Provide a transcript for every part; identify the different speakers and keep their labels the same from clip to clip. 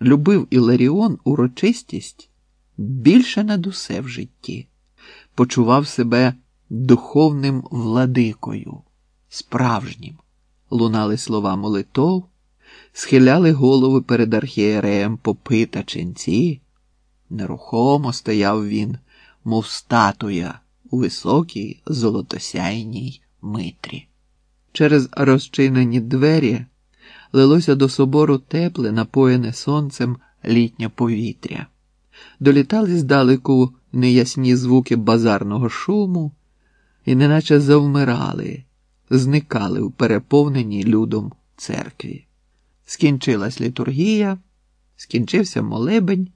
Speaker 1: любив Іларіон урочистість більше над усе в житті, почував себе духовним владикою, справжнім. Лунали слова молитов, схиляли голови перед архієреєм попи та ченці. Нерухомо стояв він, мов статуя у високій золотосяйній митрі. Через розчинені двері лилося до собору тепле, напоєне сонцем літнє повітря. Долітали здалеку неясні звуки базарного шуму і неначе завмирали, зникали у переповненій людом церкві. Скінчилась літургія, скінчився молебень,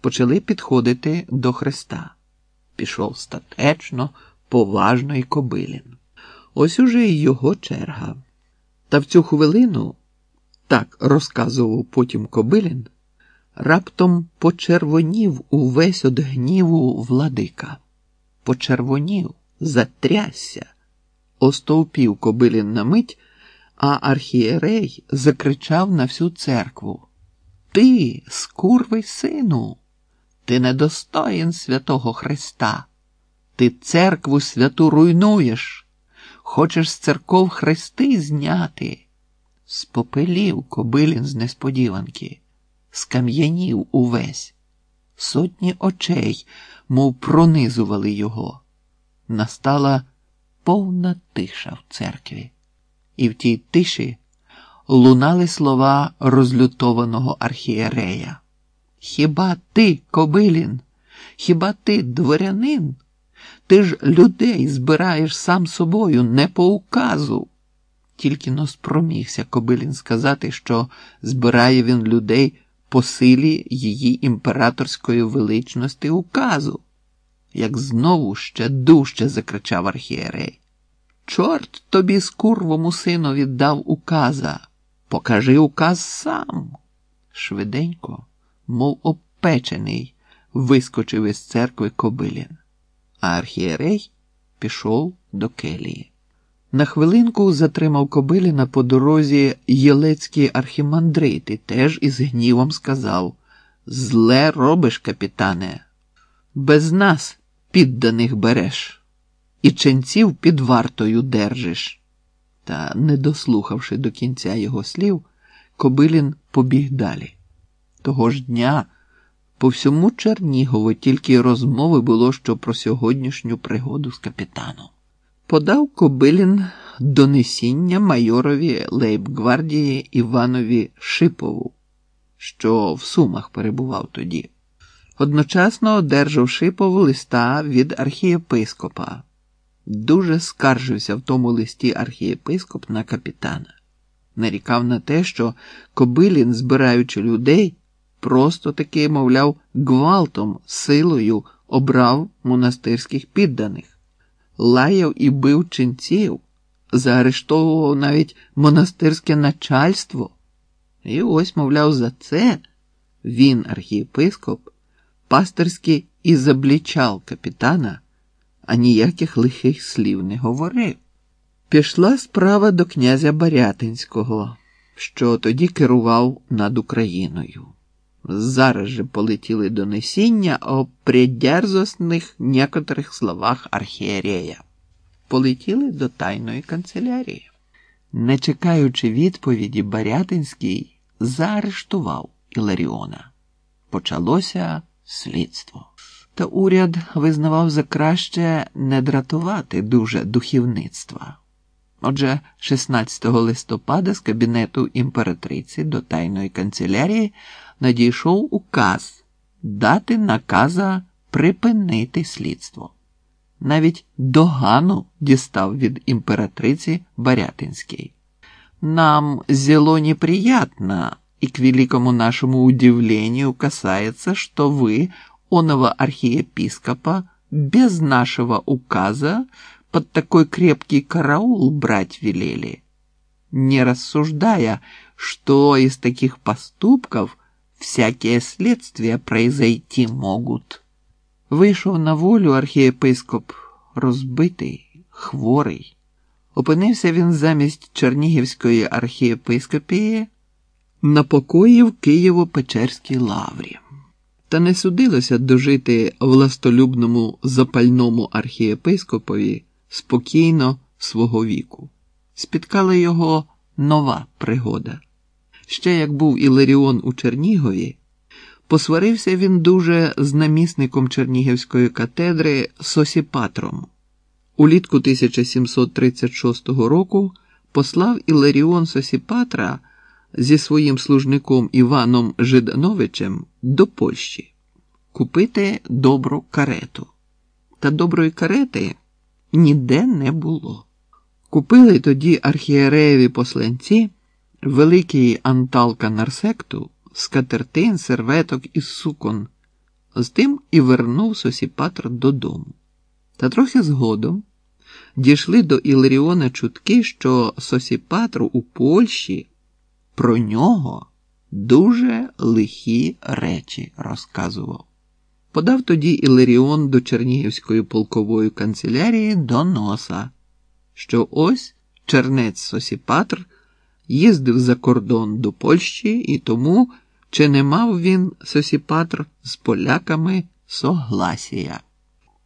Speaker 1: почали підходити до Христа. Пішов статечно, поважно і кобилін. Ось уже й його черга. Та в цю хвилину, так розказував потім Кобилін, раптом почервонів увесь од гніву владика. Почервонів, затрясся, остовпів Кобилін на мить, а архієрей закричав на всю церкву. Ти, скурвий сину, ти недостоїн святого Христа. Ти церкву святу руйнуєш, хочеш з церков хрести зняти. Спопелів Кобилін з несподіванки, скам'янів увесь. Сотні очей, мов пронизували його. Настала повна тиша в церкві, і в тій тиші лунали слова розлютованого архієрея. Хіба ти, Кобилін, хіба ти дворянин? Ти ж людей збираєш сам собою, не по указу. Тільки но спромігся Кобилін сказати, що збирає він людей по силі її імператорської величності указу, як знову ще дужче закричав архієрей. Чорт тобі скурвому сину віддав указа. Покажи указ сам. Швиденько, мов обпечений, вискочив із церкви Кобилін, а архієрей пішов до келії. На хвилинку затримав Кобиліна по дорозі Єлецький архімандрит і теж із гнівом сказав Зле робиш, капітане, без нас підданих береш, і ченців під вартою держиш. Та, не дослухавши до кінця його слів, Кобилін побіг далі. Того ж дня по всьому Чернігову тільки розмови було що про сьогоднішню пригоду з капітаном. Подав Кобилін донесіння майорові лейбгвардії Іванові Шипову, що в Сумах перебував тоді. Одночасно одержав Шипову листа від архієпископа. Дуже скаржився в тому листі архієпископ на капітана. Нарікав на те, що Кобилін, збираючи людей, просто таки, мовляв, гвалтом, силою обрав монастирських підданих, лаяв і бив ченців, заарештовував навіть монастирське начальство. І ось, мовляв, за це він, архієпископ, пастирськи і заблічав капітана, а ніяких лихих слів не говорив. Пішла справа до князя Барятинського, що тоді керував над Україною. Зараз же полетіли донесіння о предерзостних некоторих словах архієрея. Полетіли до тайної канцелярії. Не чекаючи відповіді, Барятинський заарештував Іларіона. Почалося слідство. Та уряд визнавав за краще не дратувати дуже духівництва. Отже, 16 листопада з кабінету імператриці до тайної канцелярії надійшов указ дати наказа припинити слідство. Навіть догану дістав від імператриці Барятинський. Нам зело неприятно, и к великому нашему удивлению касается, что вы, оного архиепископа, без нашего указа под такой крепкий караул брать велели, не рассуждая, что из таких поступков всякие следствия произойти могут. Вийшов на волю архієпископ розбитий, хворий. Опинився він замість Чернігівської архієпископії на покої в Києво-Печерській лаврі. Та не судилося дожити властолюбному запальному архієпископові спокійно свого віку. Спіткала його нова пригода. Ще як був Іларіон у Чернігові, посварився він дуже з намісником Чернігівської катедри Сосіпатром. Улітку 1736 року послав Іларіон Сосіпатра зі своїм служником Іваном Жидановичем до Польщі купити добру карету. Та доброї карети ніде не було. Купили тоді архієреєві посланці великий анталка нарсекту, скатертин, серветок і сукон. З тим і вернув Сосіпатр додому. Та трохи згодом дійшли до Іларіона чутки, що Сосіпатру у Польщі про нього дуже лихі речі розказував. Подав тоді Ілеріон до Чернігівської полкової канцелярії до носа, що ось чернець Сосіпатр їздив за кордон до Польщі і тому чи не мав він Сосіпатр з поляками согласія.